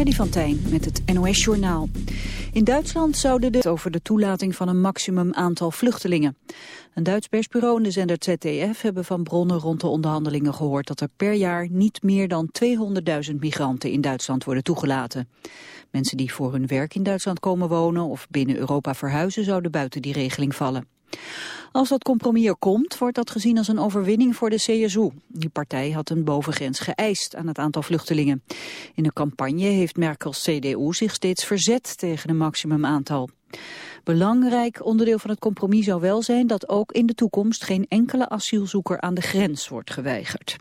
Freddy van Tijn met het NOS-journaal. In Duitsland zouden de over de toelating van een maximum aantal vluchtelingen. Een Duits persbureau en de zender ZDF hebben van bronnen rond de onderhandelingen gehoord dat er per jaar niet meer dan 200.000 migranten in Duitsland worden toegelaten. Mensen die voor hun werk in Duitsland komen wonen of binnen Europa verhuizen zouden buiten die regeling vallen. Als dat compromis er komt, wordt dat gezien als een overwinning voor de CSU. Die partij had een bovengrens geëist aan het aantal vluchtelingen. In de campagne heeft Merkels CDU zich steeds verzet tegen een maximumaantal. Belangrijk onderdeel van het compromis zou wel zijn dat ook in de toekomst geen enkele asielzoeker aan de grens wordt geweigerd.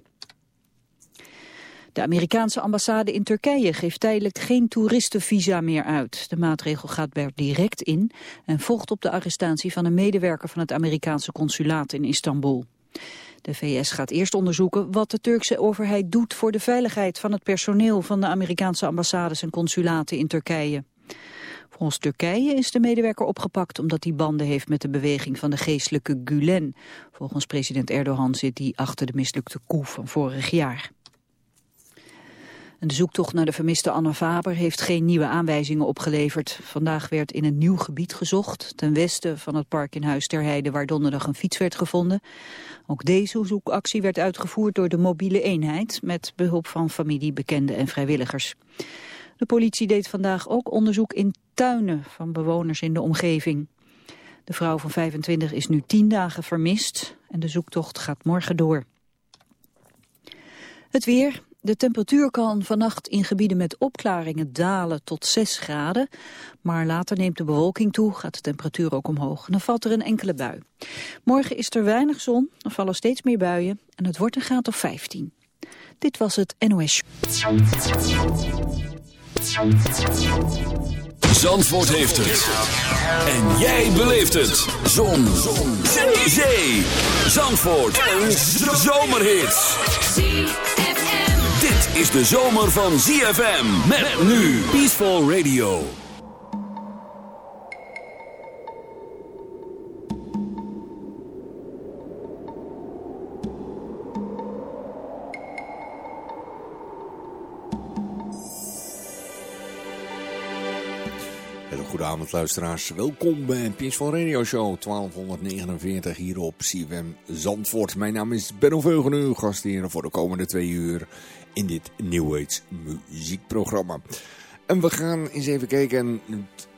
De Amerikaanse ambassade in Turkije geeft tijdelijk geen toeristenvisa meer uit. De maatregel gaat er direct in en volgt op de arrestatie van een medewerker van het Amerikaanse consulaat in Istanbul. De VS gaat eerst onderzoeken wat de Turkse overheid doet voor de veiligheid van het personeel van de Amerikaanse ambassades en consulaten in Turkije. Volgens Turkije is de medewerker opgepakt omdat hij banden heeft met de beweging van de geestelijke Gulen. Volgens president Erdogan zit hij achter de mislukte coup van vorig jaar de zoektocht naar de vermiste Anne Faber heeft geen nieuwe aanwijzingen opgeleverd. Vandaag werd in een nieuw gebied gezocht, ten westen van het park in Huis ter Heide, waar donderdag een fiets werd gevonden. Ook deze zoekactie werd uitgevoerd door de mobiele eenheid, met behulp van familie, bekenden en vrijwilligers. De politie deed vandaag ook onderzoek in tuinen van bewoners in de omgeving. De vrouw van 25 is nu tien dagen vermist en de zoektocht gaat morgen door. Het weer, de temperatuur kan vannacht in gebieden met opklaringen dalen tot 6 graden. Maar later neemt de bewolking toe, gaat de temperatuur ook omhoog. En dan valt er een enkele bui. Morgen is er weinig zon, er vallen steeds meer buien en het wordt een graad of 15. Dit was het NOS. Zandvoort heeft het. En jij beleeft het. Zon. Zon. Zee. Zandvoort. Een zomerhit dit is de zomer van ZFM. Met nu Peaceful Radio. Goedenavond luisteraars, welkom bij Peaceful Radio Show 1249 hier op CFM Zandvoort. Mijn naam is Benno Veugen, gastheer voor de komende twee uur in dit New Age muziekprogramma. En we gaan eens even kijken,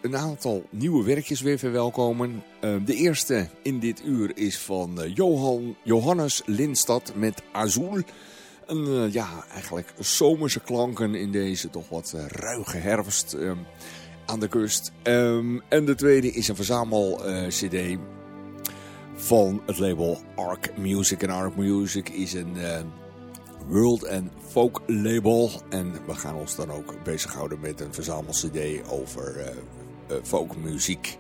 een aantal nieuwe werkjes weer verwelkomen. Uh, de eerste in dit uur is van uh, Johan, Johannes Lindstad met Azul. En uh, ja, eigenlijk zomerse klanken in deze toch wat ruige herfst ehm, aan de kust. Um, en de tweede is een verzamel cd van het label Arc Music. En Arc Music is een World and Folk Label. En we gaan ons dan ook bezighouden met een verzamel-cd over uh, folkmuziek.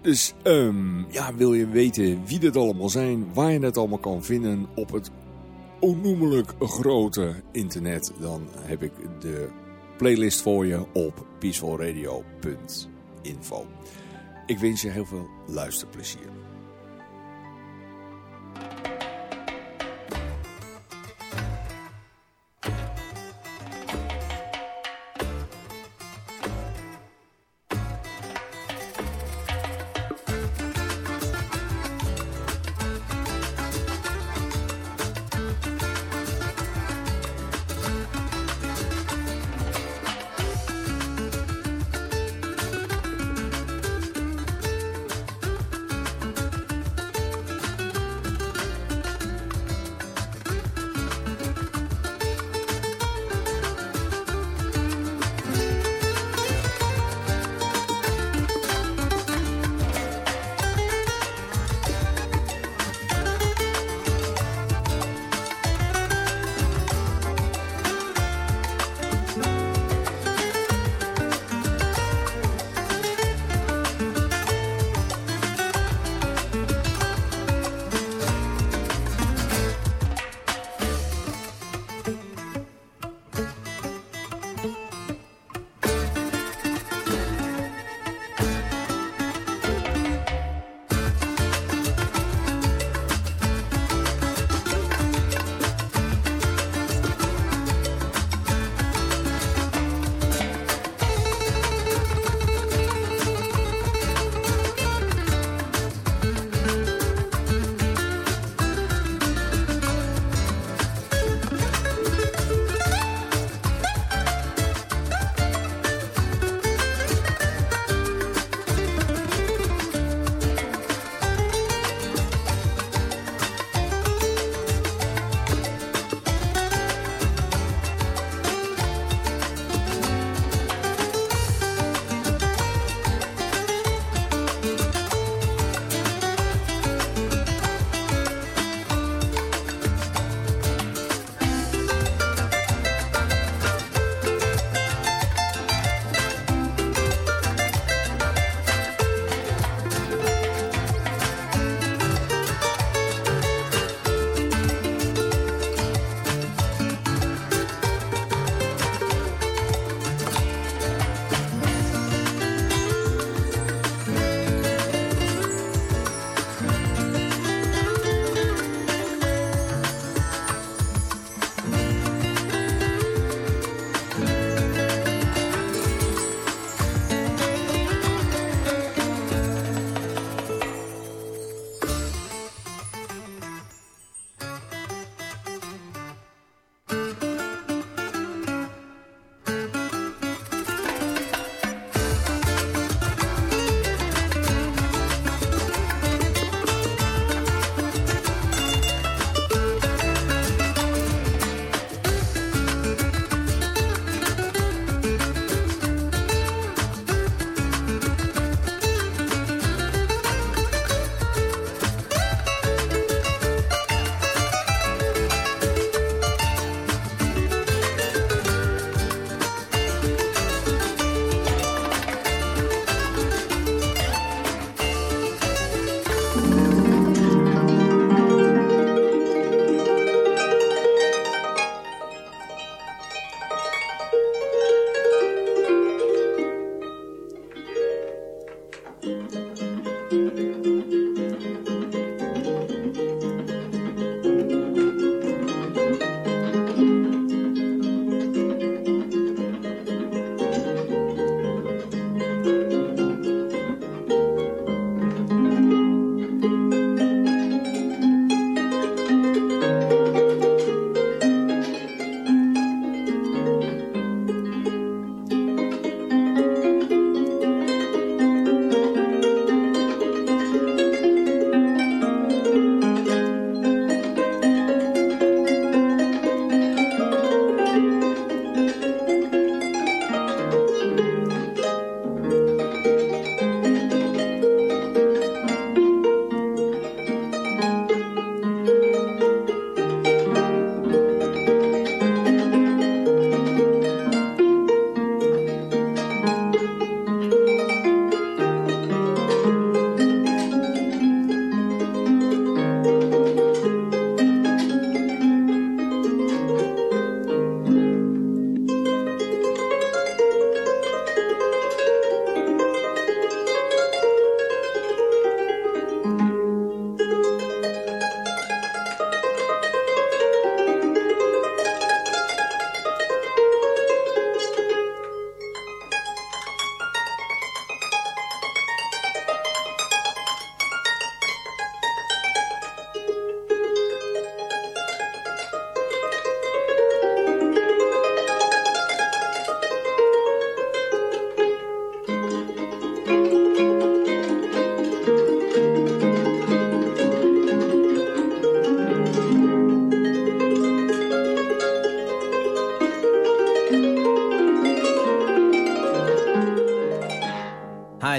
Dus um, ja, wil je weten wie dit allemaal zijn, waar je het allemaal kan vinden op het onnoemelijk grote internet, dan heb ik de playlist voor je op peacefulradio.info. Ik wens je heel veel luisterplezier.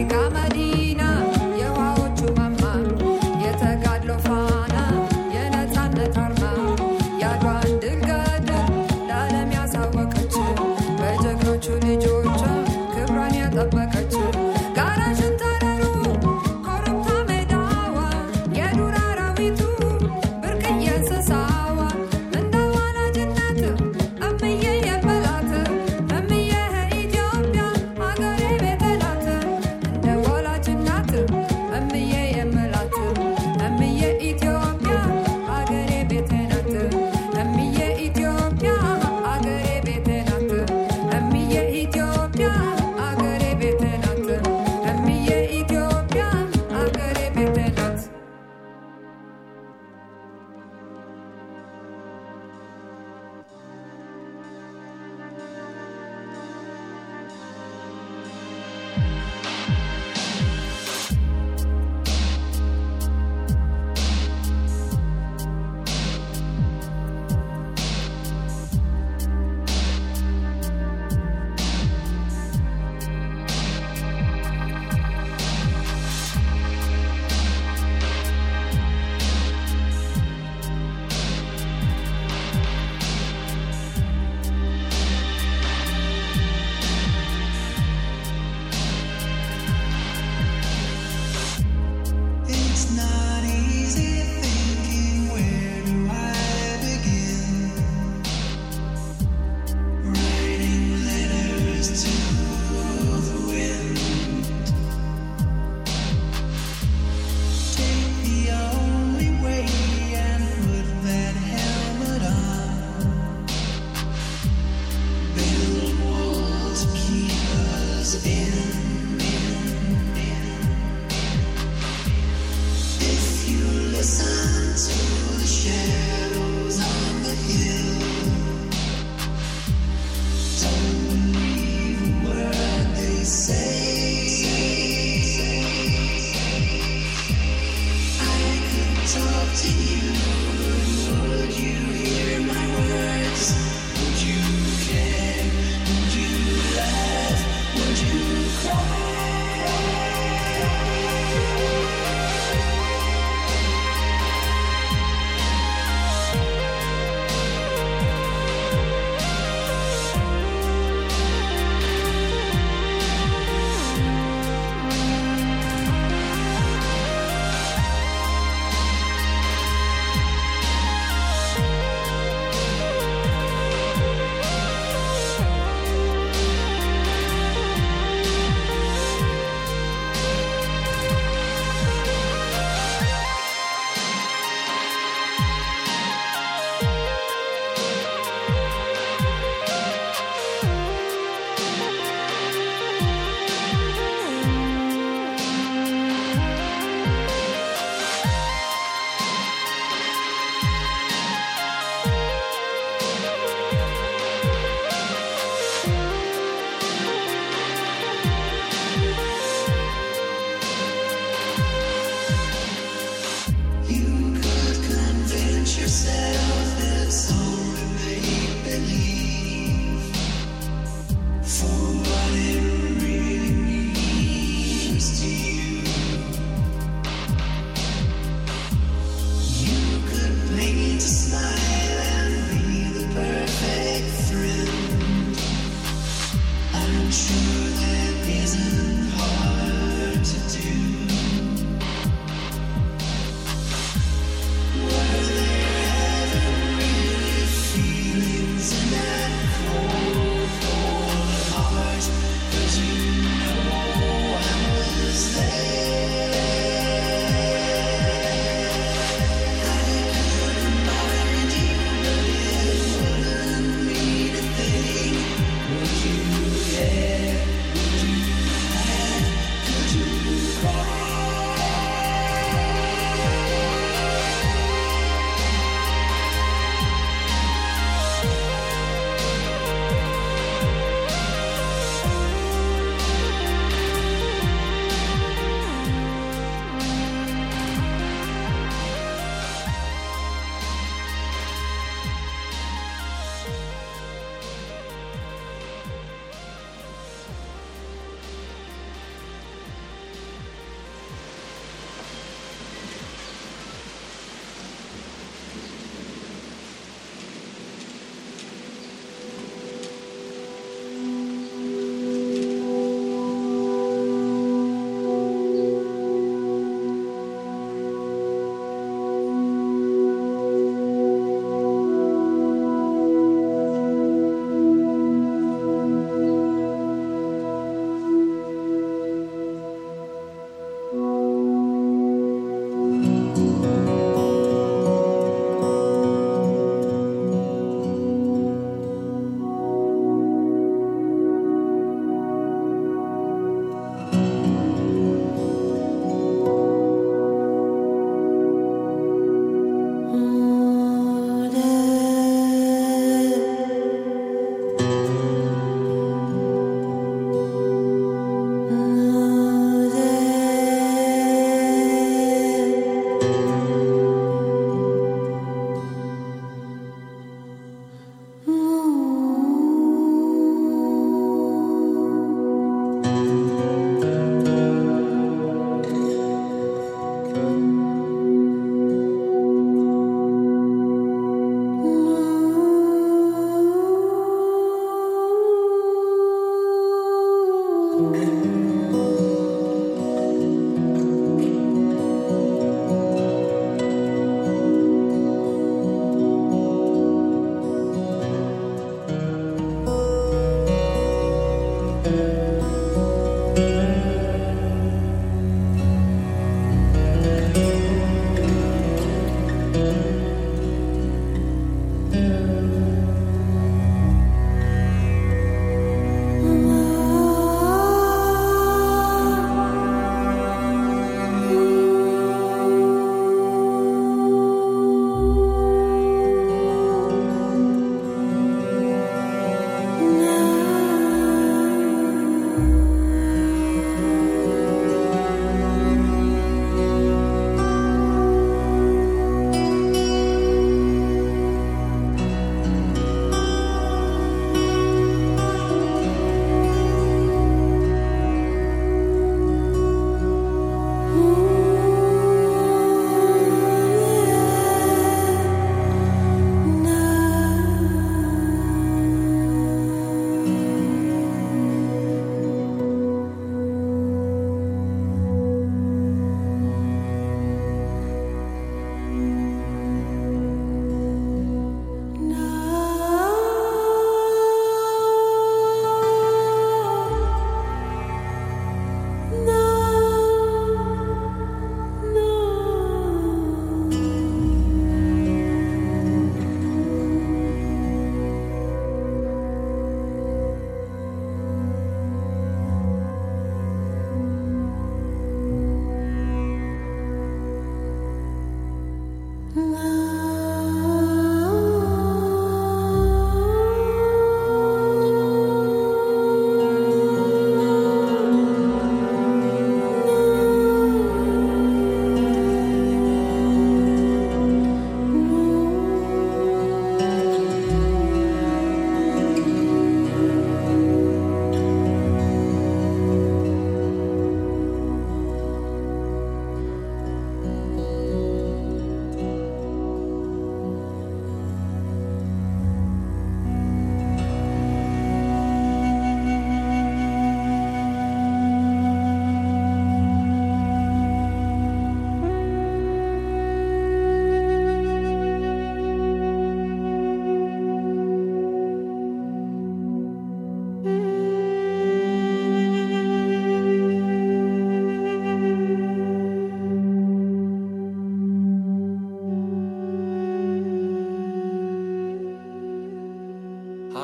Africa Marina.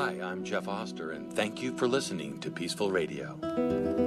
Hi, I'm Jeff Oster, and thank you for listening to Peaceful Radio.